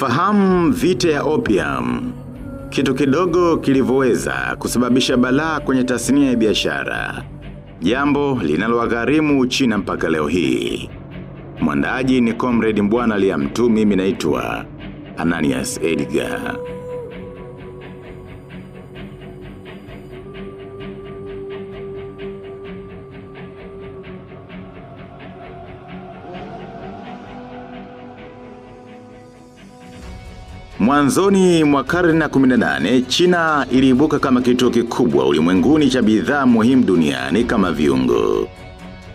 Ifahamu vita ya opium. Kitu kidogo kilivoweza kusababisha balaa kwenye tasnia ya biashara. Jambo linalowagharimu Uchina mpaka leo hii. Mwandaji ni Comrade Mbwana Liam tu mimi naitwa Ananias Edgar. Mwanzoni mwa karne ya 18, China iliibuka kama kituo kikubwa ulimwenguni cha bidhaa muhimu duniani kama viungo.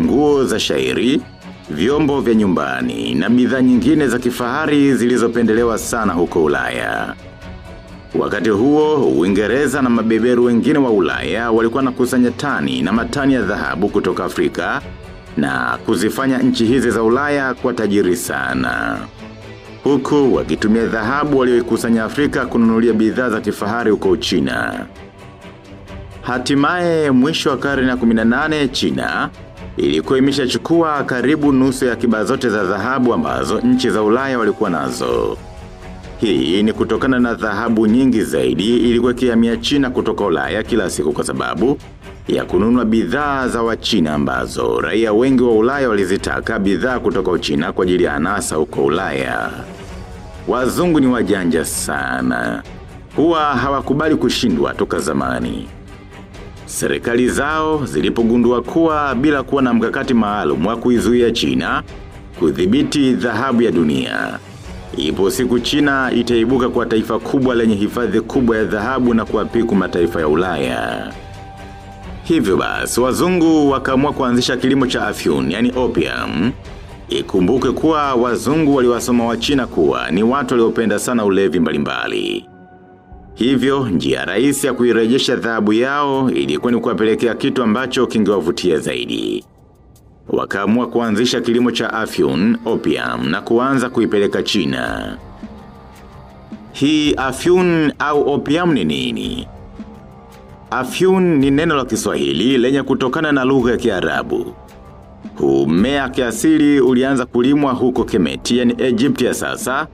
Nguo za shairi, vyombo vya nyumbani na bidhaa nyingine za kifahari zilizopendelewa sana huko ulaya. Wakati huo, uingereza na mabeberu wengine wa ulaya walikuwa na kusanya tani na matani ya dhahabu kutoka Afrika na kuzifanya nchi hizi za ulaya kwa tajiri sana. Huku wakitumia dhahabu walioikusanya Afrika kununulia bidhaa za kifahari huko Uchina. Hatimaye mwisho wa karne ya 18 China ilikuwa imeshachukua karibu nusu ya kiba zote za dhahabu ambazo nchi za Ulaya walikuwa nazo. Hii ni kutokana na dhahabu nyingi zaidi ilikuwa kihamia China kutoka Ulaya kila siku kwa sababu ya kununua bidhaa za wachina ambazo raia wengi wa Ulaya walizitaka bidhaa kutoka Uchina kwa ajili ya anasa huko Ulaya. Wazungu ni wajanja sana. Huwa hawakubali kushindwa toka zamani. Serikali zao zilipogundua kuwa bila kuwa na mkakati maalum wa kuizuia China kudhibiti dhahabu ya dunia. Ipo siku China itaibuka kwa taifa kubwa lenye hifadhi kubwa ya dhahabu na kuwapiku mataifa ya Ulaya. Hivyo basi, wazungu wakaamua kuanzisha kilimo cha afyun, yani opium. Ikumbuke kuwa wazungu waliwasoma wa China kuwa ni watu waliopenda sana ulevi mbalimbali. Hivyo, njia rahisi ya kuirejesha dhahabu yao ilikuwa ni kuwapelekea kitu ambacho kingewavutia zaidi. Wakaamua kuanzisha kilimo cha afyun, opium, na kuanza kuipeleka China. Hii afyun au opium ni nini? Afyun ni neno la kiswahili lenye kutokana na lugha ya kiarabu. Huu mmea kiasili ulianza kulimwa huko Kemeti, yani Egypt ya sasa,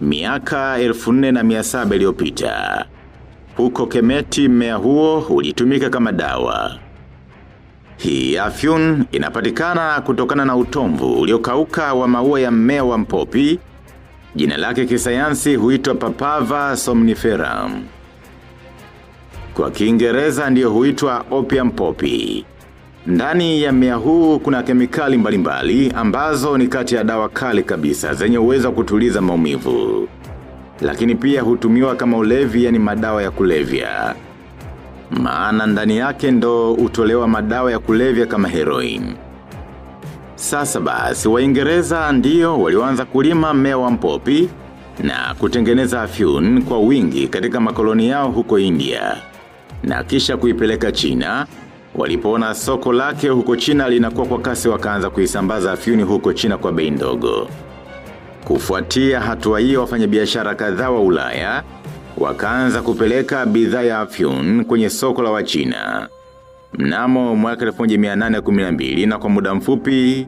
miaka 1407 iliyopita. Huko Kemeti mmea huo ulitumika kama dawa. Hii afyun inapatikana kutokana na utomvu uliokauka wa maua ya mmea wa mpopi. Jina lake kisayansi huitwa Papava somniferam Kwa kiingereza ndiyo huitwa opium poppy. Ndani ya mmea huu kuna kemikali mbalimbali ambazo ni kati ya dawa kali kabisa zenye uwezo kutuliza maumivu. Lakini pia hutumiwa kama ulevi yani madawa ya kulevya. Maana ndani yake ndo utolewa madawa ya kulevya kama heroin. Sasa basi waingereza ndio walioanza kulima mmea wa mpopi na kutengeneza afyun kwa wingi katika makoloni yao huko India. Na kisha kuipeleka China, walipoona soko lake huko China linakuwa kwa kasi wakaanza kuisambaza afyuni huko China kwa bei ndogo. Kufuatia hatua hiyo wafanyabiashara kadhaa wa Ulaya, wakaanza kupeleka bidhaa ya afyun kwenye soko la wachina. Mnamo mwaka 1812 na kwa muda mfupi,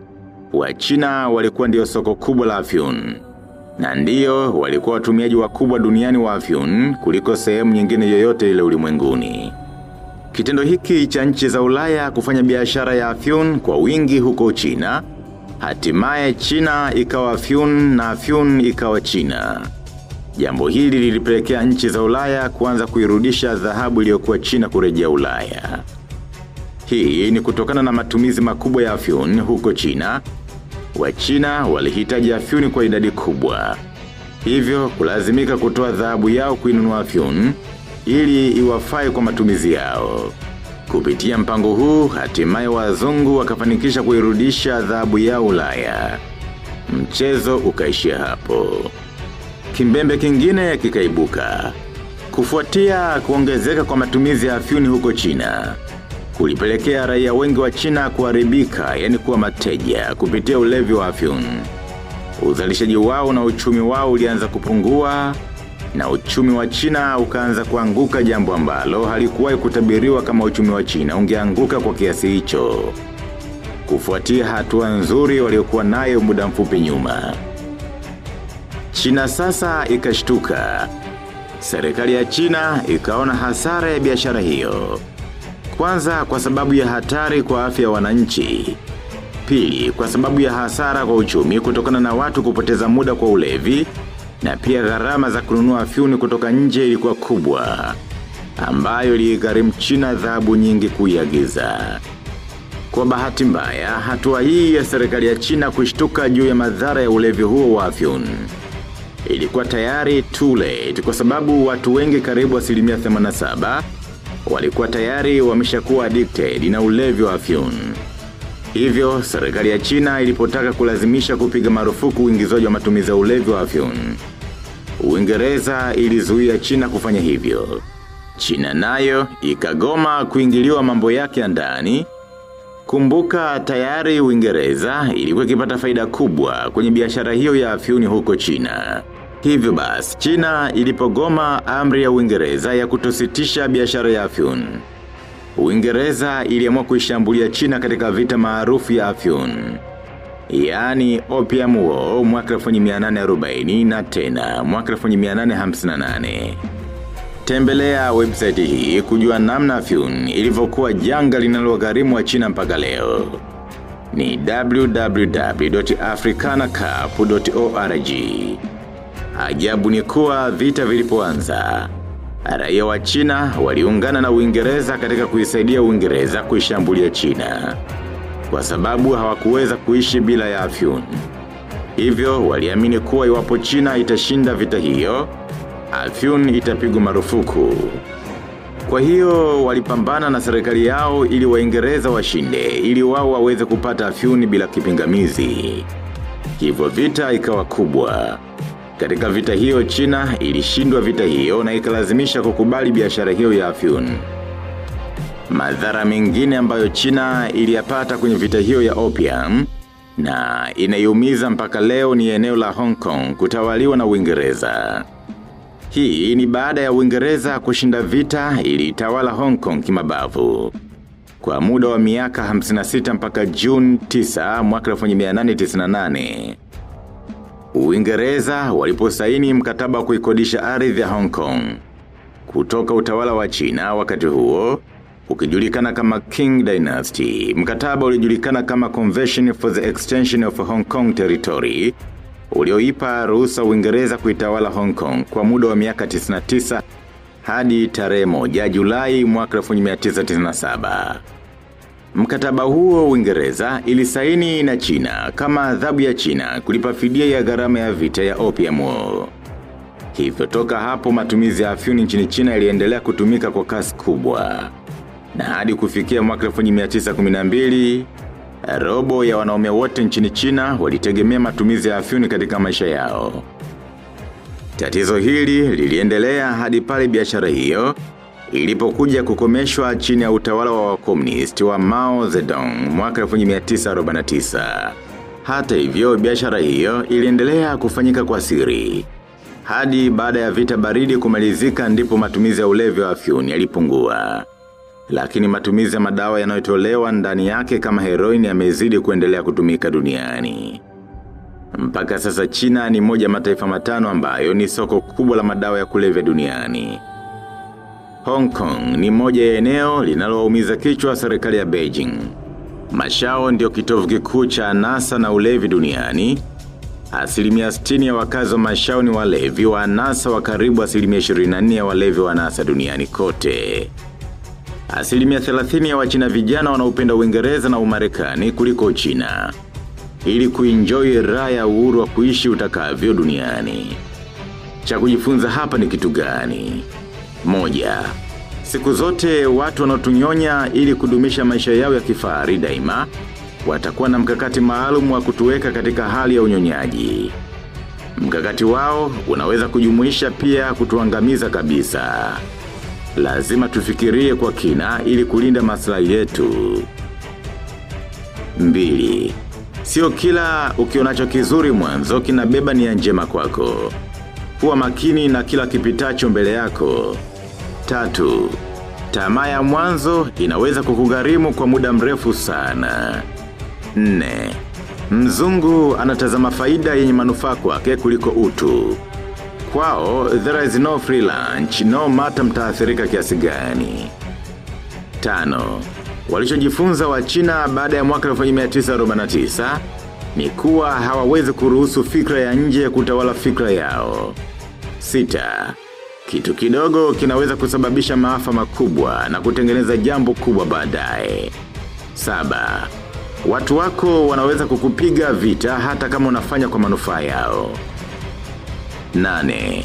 wachina walikuwa ndio soko kubwa la afyun. Na ndiyo walikuwa watumiaji wakubwa duniani wa afyun kuliko sehemu nyingine yoyote ile ulimwenguni. Kitendo hiki cha nchi za ulaya kufanya biashara ya afyun kwa wingi huko China, hatimaye China ikawa afyun na afyun ikawa China. Jambo hili lilipelekea nchi za ulaya kuanza kuirudisha dhahabu iliyokuwa China kurejea ulaya. Hii ni kutokana na matumizi makubwa ya afyun huko China, Wachina walihitaji afyuni kwa idadi kubwa. Hivyo kulazimika kutoa dhahabu yao kuinunua afyun ili iwafai kwa matumizi yao. Kupitia mpango huu, hatimaye wazungu wakafanikisha kuirudisha adhabu ya Ulaya. Mchezo ukaishia hapo. Kimbembe kingine kikaibuka. Kufuatia kuongezeka kwa matumizi ya afyuni huko China. Kulipelekea raia wengi wa China kuharibika, yani kuwa mateja, kupitia ulevi wa afyuni. Uzalishaji wao na uchumi wao ulianza kupungua, na uchumi wa China ukaanza kuanguka jambo ambalo halikuwahi kutabiriwa kama uchumi wa China ungeanguka kwa kiasi hicho. Kufuatia hatua nzuri waliokuwa nayo muda mfupi nyuma. China sasa ikashtuka. Serikali ya China ikaona hasara ya biashara hiyo. Kwanza kwa sababu ya hatari kwa afya ya wananchi. Pili kwa sababu ya hasara kwa uchumi kutokana na watu kupoteza muda kwa ulevi na pia gharama za kununua afyuni kutoka nje ilikuwa kubwa ambayo iligharimu China dhahabu nyingi kuiagiza. Kwa bahati mbaya, hatua hii ya serikali ya China kushtuka juu ya madhara ya ulevi huo wa afyun. Ilikuwa tayari too late kwa sababu watu wengi karibu asilimia 87 walikuwa tayari wameshakuwa addicted na ulevi wa afyun. Hivyo, serikali ya China ilipotaka kulazimisha kupiga marufuku uingizwaji wa matumizi ya ulevi wa afyun. Uingereza ilizuia China kufanya hivyo. China nayo ikagoma kuingiliwa mambo yake ya ndani. Kumbuka tayari Uingereza ilikuwa ikipata faida kubwa kwenye biashara hiyo ya afyuni huko China. Hivyo basi, China ilipogoma amri ya Uingereza ya kutositisha biashara ya afyuni. Uingereza iliamua kuishambulia China katika vita maarufu ya afyun. Yaani Opium huo mwaka 1840 na tena mwaka 1858. Tembelea website hii kujua namna afyun ilivyokuwa janga linalogharimu wa China mpaka leo. Ni www.africanacup.org. Ajabu ni kuwa vita vilipoanza. Raia wa China waliungana na Uingereza katika kuisaidia Uingereza kuishambulia China. Kwa sababu hawakuweza kuishi bila ya afyun. Hivyo waliamini kuwa iwapo China itashinda vita hiyo, afyun itapigwa marufuku. Kwa hiyo walipambana na serikali yao ili waingereza washinde ili wao waweze kupata afyuni bila kipingamizi. Hivyo vita ikawa kubwa. Katika vita hiyo China ilishindwa vita hiyo na ikalazimisha kukubali biashara hiyo ya afyun. Madhara mengine ambayo China iliyapata kwenye vita hiyo ya opium na inayumiza mpaka leo ni eneo la Hong Kong kutawaliwa na Uingereza. Hii ni baada ya Uingereza kushinda vita ilitawala Hong Kong kimabavu. Kwa muda wa miaka 56 mpaka June 9 mwaka 1898. Uingereza waliposaini mkataba wa kuikodisha ardhi ya Hong Kong. Kutoka utawala wa China wakati huo, ukijulikana kama King Dynasty, mkataba ulijulikana kama Convention for the Extension of Hong Kong Territory, ulioipa ruhusa Uingereza kuitawala Hong Kong kwa muda wa miaka 99 hadi tarehe moja Julai mwaka 1997. Mkataba huo Uingereza ilisaini na China kama adhabu ya China kulipa fidia ya gharama ya vita ya Opium War. Hivyo toka hapo matumizi ya afyuni nchini China yaliendelea kutumika kwa kasi kubwa. Na hadi kufikia mwaka 1912, robo ya wanaume wote nchini China walitegemea matumizi ya afyuni katika maisha yao. Tatizo hili liliendelea hadi pale biashara hiyo ilipokuja kukomeshwa chini ya utawala wa wakomunisti wa Mao Zedong mwaka 1949. Hata hivyo biashara hiyo iliendelea kufanyika kwa siri. Hadi baada ya vita baridi kumalizika ndipo matumizi ya ulevi wa afyuni yalipungua. Lakini matumizi ya madawa yanayotolewa ndani yake kama heroin yamezidi kuendelea kutumika duniani. Mpaka sasa China ni moja mataifa matano ambayo ni soko kubwa la madawa ya kulevya duniani. Hong Kong ni moja ya eneo linaloumiza kichwa serikali ya Beijing. Mashao ndio kitovu kikuu cha anasa na ulevi duniani. Asilimia 60 ya wakazi wa mashao ni walevi wa anasa wa karibu asilimia 24 ya walevi wa anasa duniani kote. Asilimia 30 ya wachina vijana wanaopenda Uingereza na Umarekani kuliko China. Ili kuenjoy raha ya uhuru wa kuishi utakavyo duniani. Cha kujifunza hapa ni kitu gani? Moja, siku zote watu wanaotunyonya ili kudumisha maisha yao ya kifahari daima, watakuwa na mkakati maalum wa kutuweka katika hali ya unyonyaji. Mkakati wao unaweza kujumuisha pia kutuangamiza kabisa. Lazima tufikirie kwa kina ili kulinda maslahi yetu. Mbili, sio kila ukionacho kizuri mwanzo kinabeba nia njema kwako. Kuwa makini na kila kipitacho mbele yako. Tatu, tamaa ya mwanzo inaweza kukugharimu kwa muda mrefu sana. Nne, Mzungu anatazama faida yenye manufaa kwake kuliko utu. Kwao, there is no free lunch, no matter mtaathirika kiasi gani. Tano, walichojifunza wa China baada ya mwaka 1949 ni kuwa hawawezi kuruhusu fikra ya nje kutawala fikra yao. Sita, kitu kidogo kinaweza kusababisha maafa makubwa na kutengeneza jambo kubwa baadaye. Saba, watu wako wanaweza kukupiga vita hata kama unafanya kwa manufaa yao. Nane,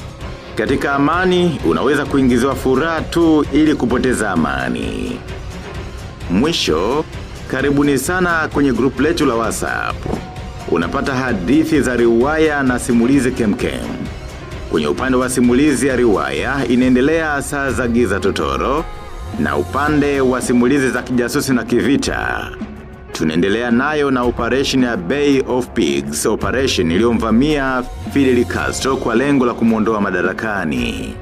katika amani unaweza kuingiziwa furaha tu ili kupoteza amani. Mwisho, karibuni sana kwenye grupu letu la WhatsApp. Unapata hadithi za riwaya na simulizi kemkem. Kwenye upande wa simulizi ya riwaya inaendelea saa za giza totoro na upande wa simulizi za kijasusi na kivita. Tunaendelea nayo na operation ya Bay of Pigs, operation iliyomvamia Fidel Castro kwa lengo la kumuondoa madarakani.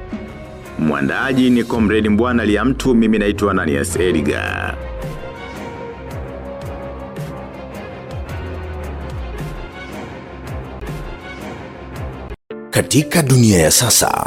Mwandaji ni Comrade Mbwana Liamtu, mimi naitwa Ananias Edgar. Katika dunia ya sasa,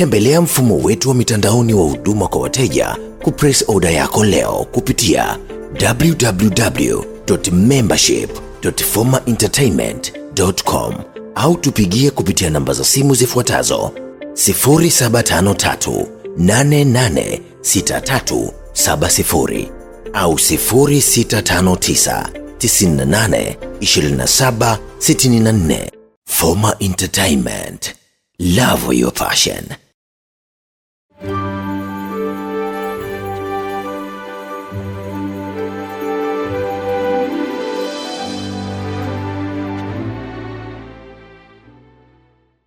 Tembelea mfumo wetu wa mitandaoni wa huduma kwa wateja kupress order yako leo kupitia www.membership.formaentertainment.com au tupigie kupitia namba za simu zifuatazo 0753 886370 au 0659 98 27 64. Forma Entertainment. Love your passion.